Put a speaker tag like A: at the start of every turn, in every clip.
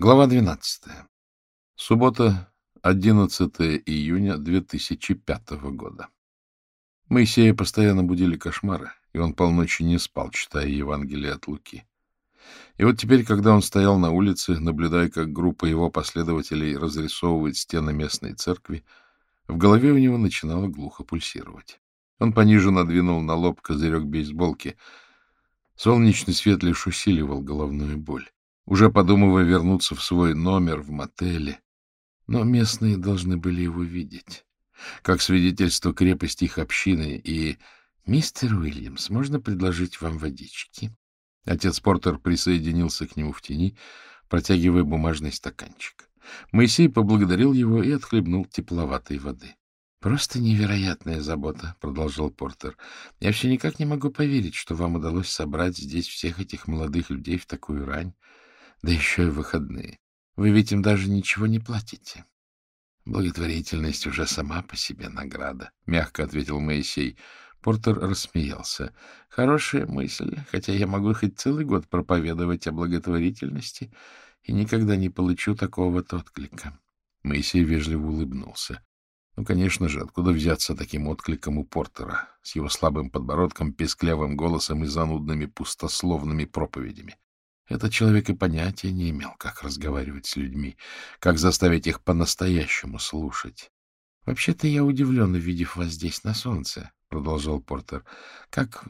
A: Глава 12. Суббота, 11 июня 2005 года. Моисея постоянно будили кошмары, и он полночи не спал, читая Евангелие от Луки. И вот теперь, когда он стоял на улице, наблюдая, как группа его последователей разрисовывает стены местной церкви, в голове у него начинало глухо пульсировать. Он пониже надвинул на лоб козырек бейсболки. Солнечный свет лишь усиливал головную боль уже подумывая вернуться в свой номер в мотеле. Но местные должны были его видеть, как свидетельство крепости их общины, и «Мистер Уильямс, можно предложить вам водички?» Отец Портер присоединился к нему в тени, протягивая бумажный стаканчик. Моисей поблагодарил его и отхлебнул тепловатой воды. — Просто невероятная забота, — продолжал Портер. — Я все никак не могу поверить, что вам удалось собрать здесь всех этих молодых людей в такую рань да еще и выходные. Вы ведь им даже ничего не платите. Благотворительность уже сама по себе награда, — мягко ответил Моисей. Портер рассмеялся. Хорошая мысль, хотя я могу хоть целый год проповедовать о благотворительности и никогда не получу такого-то отклика. Моисей вежливо улыбнулся. Ну, конечно же, откуда взяться таким откликом у Портера, с его слабым подбородком, песклявым голосом и занудными пустословными проповедями? Этот человек и понятия не имел, как разговаривать с людьми, как заставить их по-настоящему слушать. — Вообще-то я удивлен, увидев вас здесь на солнце, — продолжал Портер. — Как...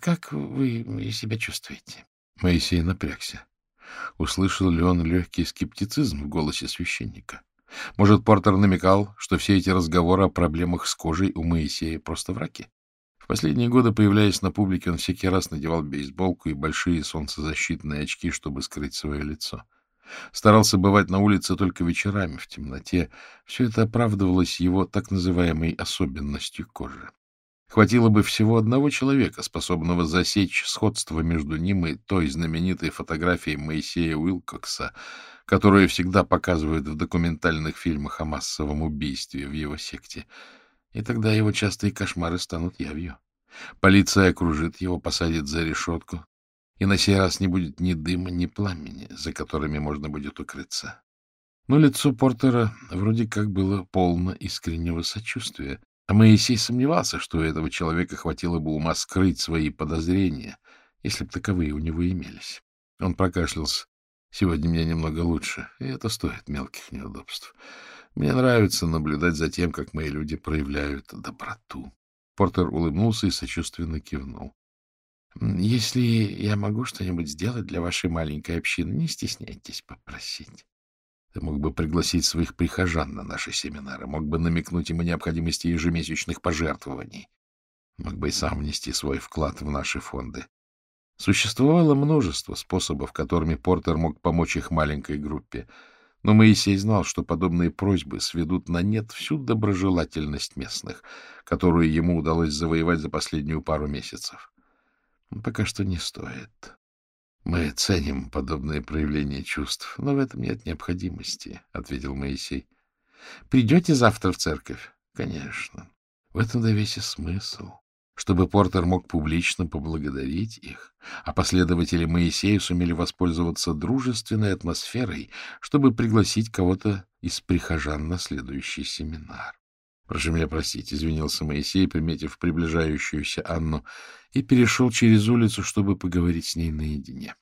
A: как вы себя чувствуете? Моисей напрягся. Услышал ли он легкий скептицизм в голосе священника? Может, Портер намекал, что все эти разговоры о проблемах с кожей у Моисея просто враки? Последние годы, появляясь на публике, он всякий раз надевал бейсболку и большие солнцезащитные очки, чтобы скрыть свое лицо. Старался бывать на улице только вечерами, в темноте. Все это оправдывалось его так называемой особенностью кожи. Хватило бы всего одного человека, способного засечь сходство между ним и той знаменитой фотографией Моисея Уилкокса, которую всегда показывают в документальных фильмах о массовом убийстве в его секте — и тогда его частые кошмары станут явью. Полиция окружит его, посадит за решетку, и на сей раз не будет ни дыма, ни пламени, за которыми можно будет укрыться. Но лицо Портера вроде как было полно искреннего сочувствия, а Моисей сомневался, что у этого человека хватило бы ума скрыть свои подозрения, если бы таковые у него имелись. Он прокашлялся. «Сегодня мне немного лучше, и это стоит мелких неудобств. Мне нравится наблюдать за тем, как мои люди проявляют доброту. Портер улыбнулся и сочувственно кивнул. — Если я могу что-нибудь сделать для вашей маленькой общины, не стесняйтесь попросить. Ты мог бы пригласить своих прихожан на наши семинары, мог бы намекнуть им о необходимости ежемесячных пожертвований, мог бы и сам внести свой вклад в наши фонды. Существовало множество способов, которыми Портер мог помочь их маленькой группе — но Моисей знал, что подобные просьбы сведут на нет всю доброжелательность местных, которую ему удалось завоевать за последнюю пару месяцев. Пока что не стоит. Мы ценим подобные проявления чувств, но в этом нет необходимости, — ответил Моисей. — Придете завтра в церковь? — Конечно. В этом да весь и смысл чтобы Портер мог публично поблагодарить их, а последователи Моисея сумели воспользоваться дружественной атмосферой, чтобы пригласить кого-то из прихожан на следующий семинар. «Прошу меня простить», — извинился Моисей, приметив приближающуюся Анну, и перешел через улицу, чтобы поговорить с ней наедине.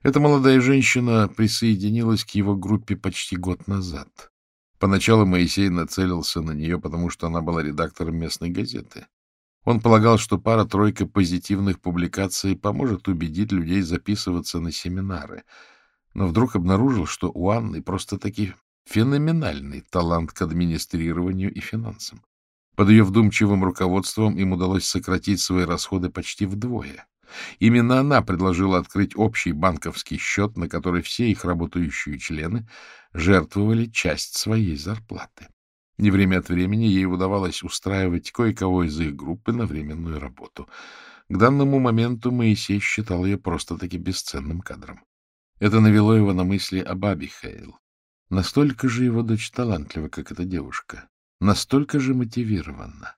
A: Эта молодая женщина присоединилась к его группе почти год назад. Поначалу Моисей нацелился на нее, потому что она была редактором местной газеты. Он полагал, что пара-тройка позитивных публикаций поможет убедить людей записываться на семинары, но вдруг обнаружил, что у Анны просто-таки феноменальный талант к администрированию и финансам. Под ее вдумчивым руководством им удалось сократить свои расходы почти вдвое. Именно она предложила открыть общий банковский счет, на который все их работающие члены жертвовали часть своей зарплаты. И время от времени ей удавалось устраивать кое-кого из их группы на временную работу. К данному моменту Моисей считал ее просто-таки бесценным кадром. Это навело его на мысли об Абихейл. Настолько же его дочь талантлива, как эта девушка. Настолько же мотивирована.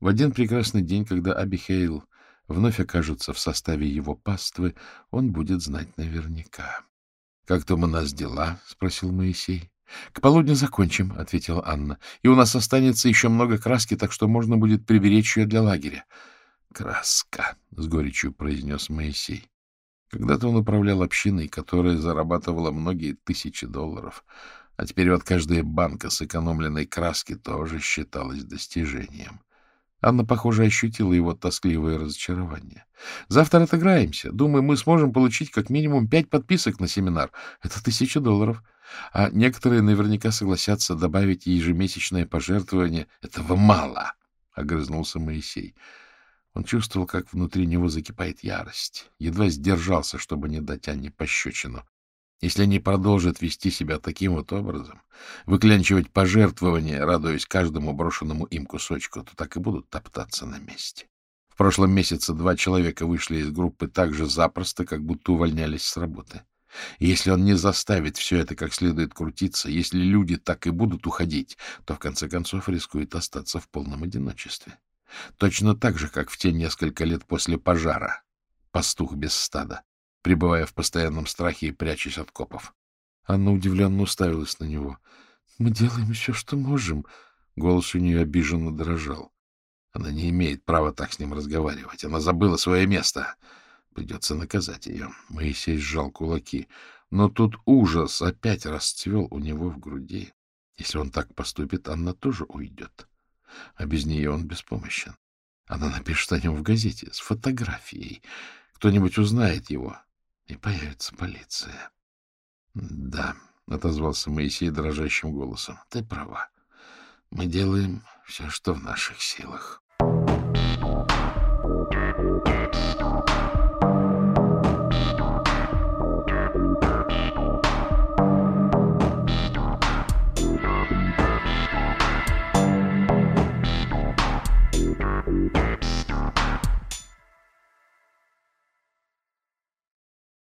A: В один прекрасный день, когда Абихейл вновь окажется в составе его паствы, он будет знать наверняка. Как там у нас дела? — спросил Моисей. — К полудню закончим, — ответила Анна. — И у нас останется еще много краски, так что можно будет приберечь ее для лагеря. — Краска, — с горечью произнес Моисей. Когда-то он управлял общиной, которая зарабатывала многие тысячи долларов, а теперь вот каждая банка сэкономленной краски тоже считалась достижением. Анна, похоже, ощутила его тоскливое разочарование. — Завтра отыграемся. Думаю, мы сможем получить как минимум пять подписок на семинар. Это тысяча долларов. А некоторые наверняка согласятся добавить ежемесячное пожертвование. — Этого мало, — огрызнулся Моисей. Он чувствовал, как внутри него закипает ярость. Едва сдержался, чтобы не дать Анне пощечину. Если они продолжат вести себя таким вот образом, выклянчивать пожертвования, радуясь каждому брошенному им кусочку, то так и будут топтаться на месте. В прошлом месяце два человека вышли из группы так же запросто, как будто увольнялись с работы. И если он не заставит все это как следует крутиться, если люди так и будут уходить, то в конце концов рискует остаться в полном одиночестве. Точно так же, как в те несколько лет после пожара. Пастух без стада пребывая в постоянном страхе и прячась от копов. Анна удивленно уставилась на него. — Мы делаем все, что можем. Голос у нее обиженно дрожал. Она не имеет права так с ним разговаривать. Она забыла свое место. Придется наказать ее. Моисей сжал кулаки. Но тут ужас опять расцвел у него в груди. Если он так поступит, Анна тоже уйдет. А без нее он беспомощен. Она напишет о нем в газете с фотографией. Кто-нибудь узнает его, и появится полиция. — Да, — отозвался Моисей дрожащим голосом, — ты права. Мы делаем все, что в наших силах. Thank you.